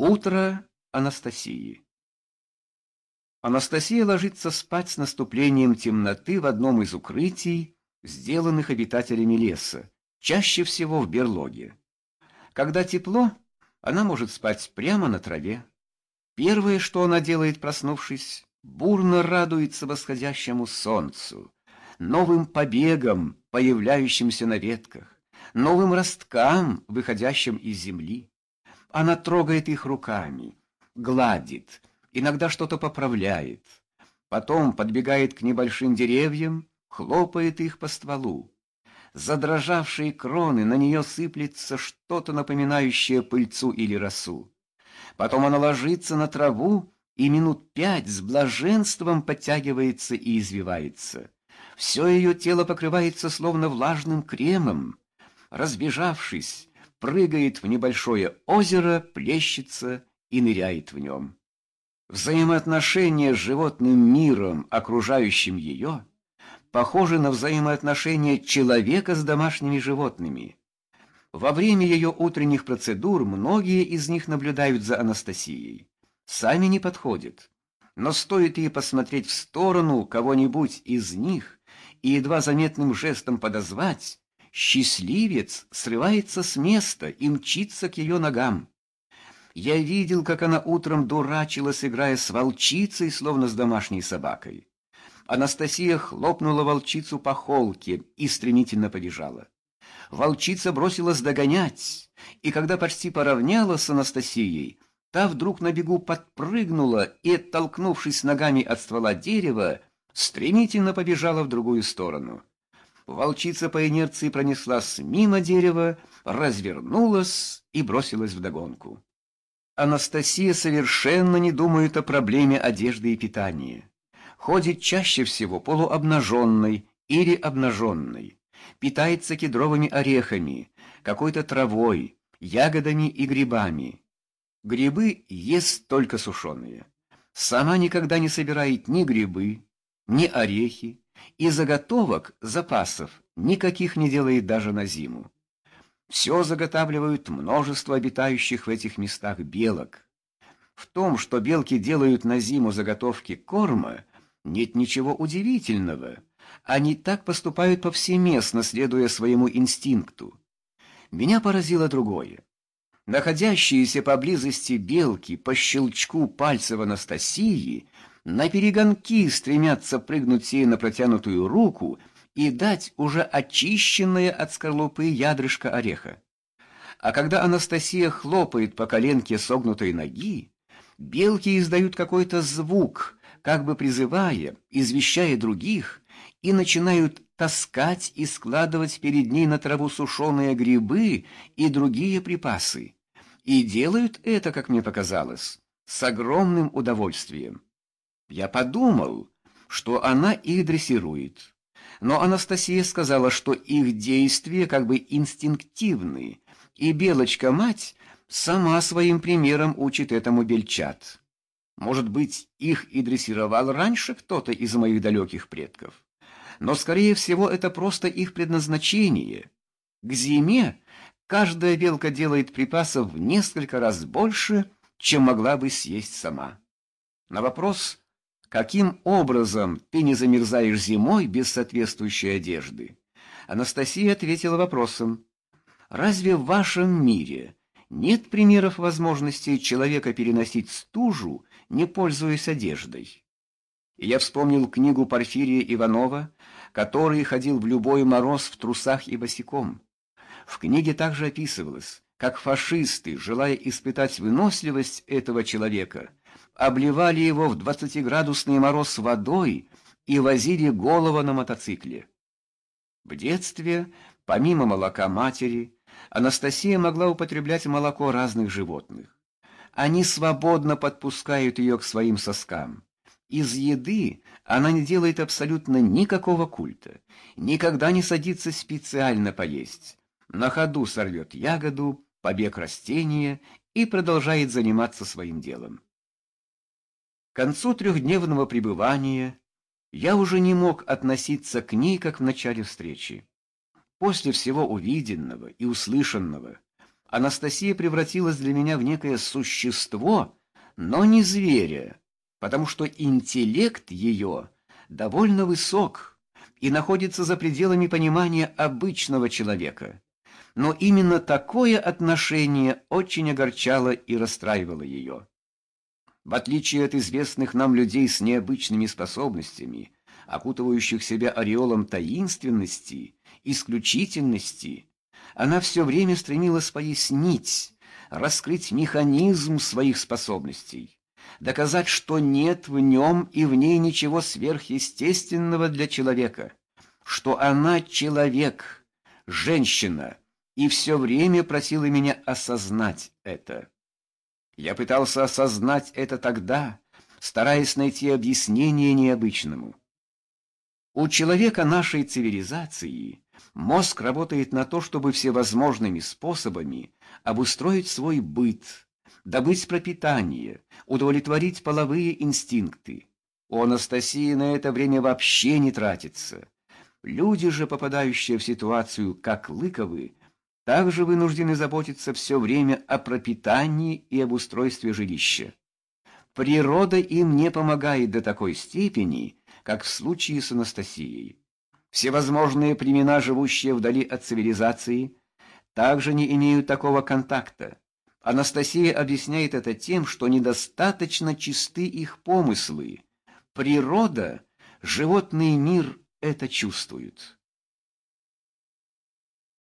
Утро Анастасии. Анастасия ложится спать с наступлением темноты в одном из укрытий, сделанных обитателями леса, чаще всего в берлоге. Когда тепло, она может спать прямо на траве. Первое, что она делает, проснувшись, бурно радуется восходящему солнцу, новым побегам, появляющимся на ветках, новым росткам, выходящим из земли. Она трогает их руками, гладит, иногда что-то поправляет. Потом подбегает к небольшим деревьям, хлопает их по стволу. Задрожавшие кроны, на нее сыплется что-то напоминающее пыльцу или росу. Потом она ложится на траву и минут пять с блаженством подтягивается и извивается. Все ее тело покрывается словно влажным кремом. Разбежавшись, прыгает в небольшое озеро, плещется и ныряет в нем. Взаимоотношения с животным миром, окружающим ее, похожи на взаимоотношения человека с домашними животными. Во время ее утренних процедур многие из них наблюдают за Анастасией. Сами не подходят. Но стоит ей посмотреть в сторону кого-нибудь из них и едва заметным жестом подозвать, Счастливец срывается с места и мчится к ее ногам. Я видел, как она утром дурачилась, играя с волчицей, словно с домашней собакой. Анастасия хлопнула волчицу по холке и стремительно побежала. Волчица бросилась догонять, и когда почти поравнялась с Анастасией, та вдруг на бегу подпрыгнула и, оттолкнувшись ногами от ствола дерева, стремительно побежала в другую сторону. Волчица по инерции пронеслась мимо дерева, развернулась и бросилась вдогонку. Анастасия совершенно не думает о проблеме одежды и питания. Ходит чаще всего полуобнаженной или обнаженной. Питается кедровыми орехами, какой-то травой, ягодами и грибами. Грибы ест только сушеные. Сама никогда не собирает ни грибы, ни орехи, и заготовок, запасов, никаких не делает даже на зиму. Все заготавливают множество обитающих в этих местах белок. В том, что белки делают на зиму заготовки корма, нет ничего удивительного. Они так поступают повсеместно, следуя своему инстинкту. Меня поразило другое. Находящиеся поблизости белки по щелчку пальцев Анастасии на перегонки стремятся прыгнуть ей на протянутую руку и дать уже очищенное от скорлупы ядрышко ореха. А когда Анастасия хлопает по коленке согнутой ноги, белки издают какой-то звук, как бы призывая, извещая других, и начинают таскать и складывать перед ней на траву сушеные грибы и другие припасы. И делают это, как мне показалось, с огромным удовольствием. Я подумал, что она их дрессирует. Но Анастасия сказала, что их действия как бы инстинктивны, и Белочка-мать сама своим примером учит этому бельчат. Может быть, их и дрессировал раньше кто-то из моих далеких предков. Но, скорее всего, это просто их предназначение. К зиме каждая белка делает припасов в несколько раз больше, чем могла бы съесть сама. На вопрос, Каким образом ты не замерзаешь зимой без соответствующей одежды? Анастасия ответила вопросом. Разве в вашем мире нет примеров возможности человека переносить стужу, не пользуясь одеждой? Я вспомнил книгу Порфирия Иванова, который ходил в любой мороз в трусах и босиком. В книге также описывалось, как фашисты, желая испытать выносливость этого человека, обливали его в двадцатиградусный мороз водой и возили голову на мотоцикле. В детстве, помимо молока матери, Анастасия могла употреблять молоко разных животных. Они свободно подпускают ее к своим соскам. Из еды она не делает абсолютно никакого культа, никогда не садится специально поесть. На ходу сорвет ягоду, побег растения и продолжает заниматься своим делом. Концу трехдневного пребывания я уже не мог относиться к ней, как в начале встречи. После всего увиденного и услышанного, Анастасия превратилась для меня в некое существо, но не зверя, потому что интеллект ее довольно высок и находится за пределами понимания обычного человека. Но именно такое отношение очень огорчало и расстраивало ее. В отличие от известных нам людей с необычными способностями, окутывающих себя ореолом таинственности, исключительности, она все время стремилась пояснить, раскрыть механизм своих способностей, доказать, что нет в нем и в ней ничего сверхъестественного для человека, что она человек, женщина, и все время просила меня осознать это. Я пытался осознать это тогда, стараясь найти объяснение необычному. У человека нашей цивилизации мозг работает на то, чтобы всевозможными способами обустроить свой быт, добыть пропитание, удовлетворить половые инстинкты. У Анастасии на это время вообще не тратится. Люди же, попадающие в ситуацию, как Лыковы, также вынуждены заботиться все время о пропитании и об устройстве жилища. Природа им не помогает до такой степени, как в случае с Анастасией. Всевозможные племена, живущие вдали от цивилизации, также не имеют такого контакта. Анастасия объясняет это тем, что недостаточно чисты их помыслы. Природа, животный мир это чувствуют.